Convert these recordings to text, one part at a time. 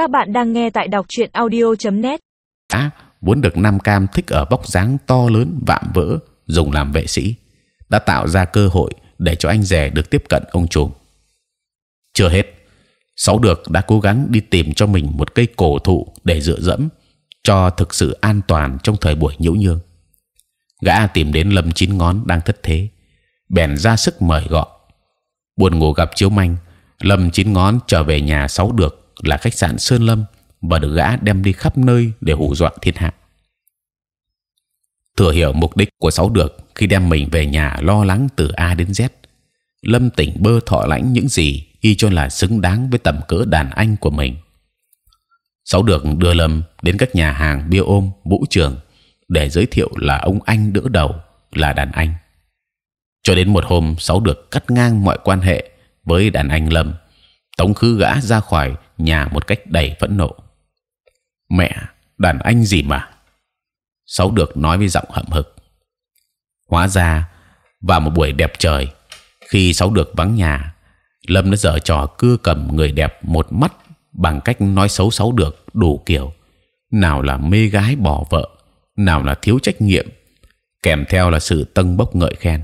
Các bạn đang nghe tại đọc truyện audio.net. Á vốn được Nam Cam thích ở bóc dáng to lớn vạm vỡ dùng làm vệ sĩ đã tạo ra cơ hội để cho anh rể được tiếp cận ông trùm. Chưa hết, Sáu được đã cố gắng đi tìm cho mình một cây cổ thụ để dựa dẫm cho thực sự an toàn trong thời buổi nhiễu nhương. Gã tìm đến Lâm Chín Ngón đang thất thế, bèn ra sức mời gọi. Buồn ngủ gặp chiếu manh, Lâm Chín Ngón trở về nhà Sáu được là khách sạn Sơn Lâm và được gã đem đi khắp nơi để hù dọa thiên hạ. Thừa hiểu mục đích của Sáu được khi đem mình về nhà lo lắng từ A đến Z. Lâm tỉnh bơ thọ lãnh những gì y cho là xứng đáng với tầm cỡ đàn anh của mình. Sáu được đưa Lâm đến các nhà hàng bia ôm vũ trường để giới thiệu là ông anh đỡ đầu là đàn anh. Cho đến một hôm Sáu được cắt ngang mọi quan hệ với đàn anh Lâm, tống khứ gã ra khỏi nhà một cách đầy phẫn nộ. Mẹ, đàn anh gì mà? Sáu được nói với giọng hậm hực. Hóa ra vào một buổi đẹp trời, khi Sáu được vắng nhà, Lâm đã dở trò cưa cầm người đẹp một mắt bằng cách nói xấu Sáu được đủ kiểu. Nào là mê gái bỏ vợ, nào là thiếu trách nhiệm, kèm theo là sự tân bốc ngợi khen.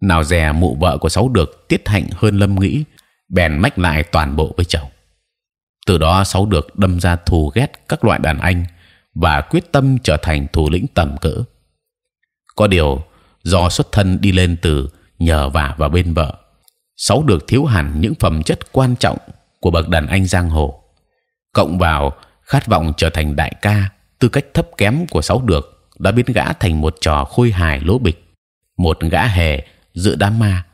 Nào dè mụ vợ của Sáu được tiết hạnh hơn Lâm nghĩ, bèn mách lại toàn bộ với chồng. Từ đó Sáu được đâm ra thù ghét các loại đàn anh và quyết tâm trở thành thủ lĩnh tầm cỡ. Có điều do xuất thân đi lên từ nhờ vả và bên vợ, sáu được thiếu hẳn những phẩm chất quan trọng của bậc đàn anh giang hồ, cộng vào khát vọng trở thành đại ca, tư cách thấp kém của sáu được đã biến gã thành một trò khôi hài lỗ bịch, một gã hề giữa đám ma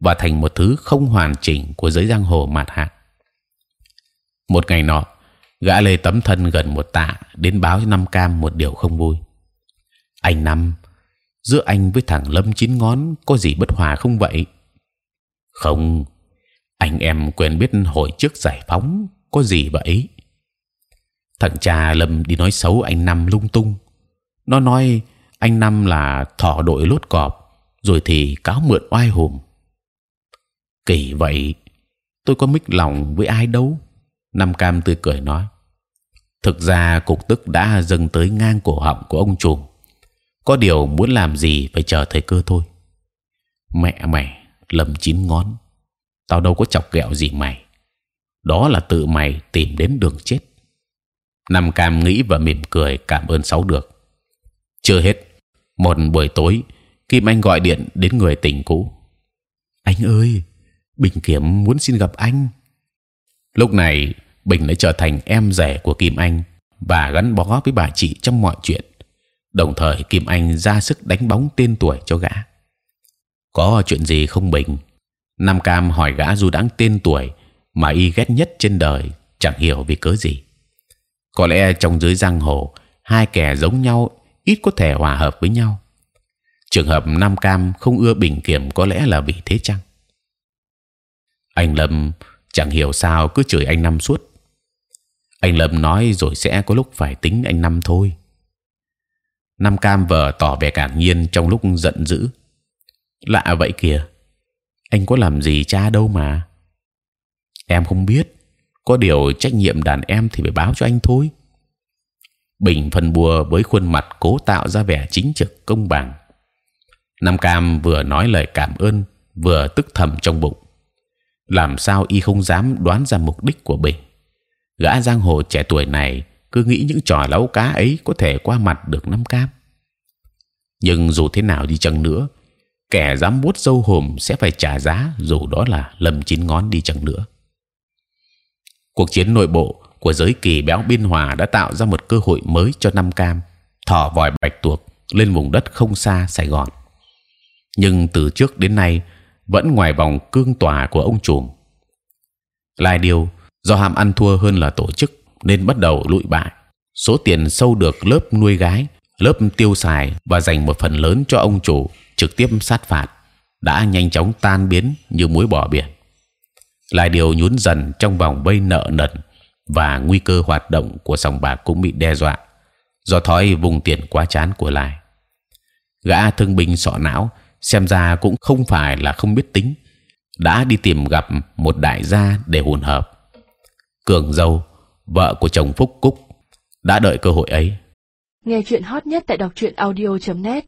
và thành một thứ không hoàn chỉnh của giới giang hồ mạt hạ. Một ngày nọ, gã lê tấm thân gần một tạ đến báo cho năm cam một điều không vui. Anh năm, giữa anh với thằng lâm chín ngón có gì bất hòa không vậy? Không, anh em quen biết hồi trước giải phóng có gì vậy? Thằng cha lâm đi nói xấu anh năm lung tung. Nó nói anh năm là thỏ đội lốt cọp, rồi thì cáo mượn oai hùm. Kỳ vậy, tôi có mích lòng với ai đâu? Nam Cam tươi cười nói. Thực ra cục tức đã dâng tới ngang cổ họng của ông chủ. Có điều muốn làm gì phải chờ thời cơ thôi. Mẹ mày lầm chín ngón, tao đâu có chọc ghẹo gì mày. Đó là tự mày tìm đến đường chết. Nam Cam nghĩ và mỉm cười cảm ơn sáu được. Chưa hết, một buổi tối, Kim Anh gọi điện đến người tình cũ. Anh ơi, Bình Kiểm muốn xin gặp anh. Lúc này Bình đã trở thành em rể của Kim Anh và gắn bó với bà chị trong mọi chuyện. Đồng thời Kim Anh ra sức đánh bóng tên tuổi cho gã. Có chuyện gì không Bình? Nam Cam hỏi gã dù đáng tên tuổi mà y ghét nhất trên đời, chẳng hiểu vì cớ gì. Có lẽ trong giới giang hồ hai kẻ giống nhau ít có thể hòa hợp với nhau. Trường hợp Nam Cam không ưa Bình Kiểm có lẽ là vì thế chăng? Anh Lâm chẳng hiểu sao cứ chửi anh năm suốt. Anh Lâm nói rồi sẽ có lúc phải tính anh năm thôi. Năm Cam vờ tỏ vẻ cản nhiên trong lúc giận dữ. Lạ vậy kìa, anh có làm gì cha đâu mà. Em không biết, có điều trách nhiệm đàn em thì phải báo cho anh thôi. Bình phân bùa với khuôn mặt cố tạo ra vẻ chính trực công bằng. Nam Cam vừa nói lời cảm ơn, vừa tức thầm trong bụng làm sao y không dám đoán ra mục đích của bình gã giang hồ trẻ tuổi này cứ nghĩ những trò lấu cá ấy có thể qua mặt được năm cam nhưng dù thế nào đi chăng nữa, kẻ dám buốt dâu hùm sẽ phải trả giá dù đó là lầm chín ngón đi chăng nữa. Cuộc chiến nội bộ của giới kỳ béo biên hòa đã tạo ra một cơ hội mới cho năm cam, thò vòi bạch tuộc lên vùng đất không xa sài gòn. Nhưng từ trước đến nay, vẫn ngoài vòng cương tòa của ông trùm. Lai điều do ham ăn thua hơn là tổ chức nên bắt đầu lụi bại. Số tiền sâu được lớp nuôi gái, lớp tiêu xài và dành một phần lớn cho ông chủ trực tiếp sát phạt đã nhanh chóng tan biến như muối bỏ biển. Lai điều nhún dần trong vòng vây nợ nần và nguy cơ hoạt động của sòng bạc cũng bị đe dọa do thói vùng tiền quá chán của lại Gã thương binh sọ não xem ra cũng không phải là không biết tính đã đi tìm gặp một đại gia để hùn hợp cường dâu, vợ của chồng Phúc Cúc, đã đợi cơ hội ấy. Nghe chuyện hot nhất tại đọc truyện audio.net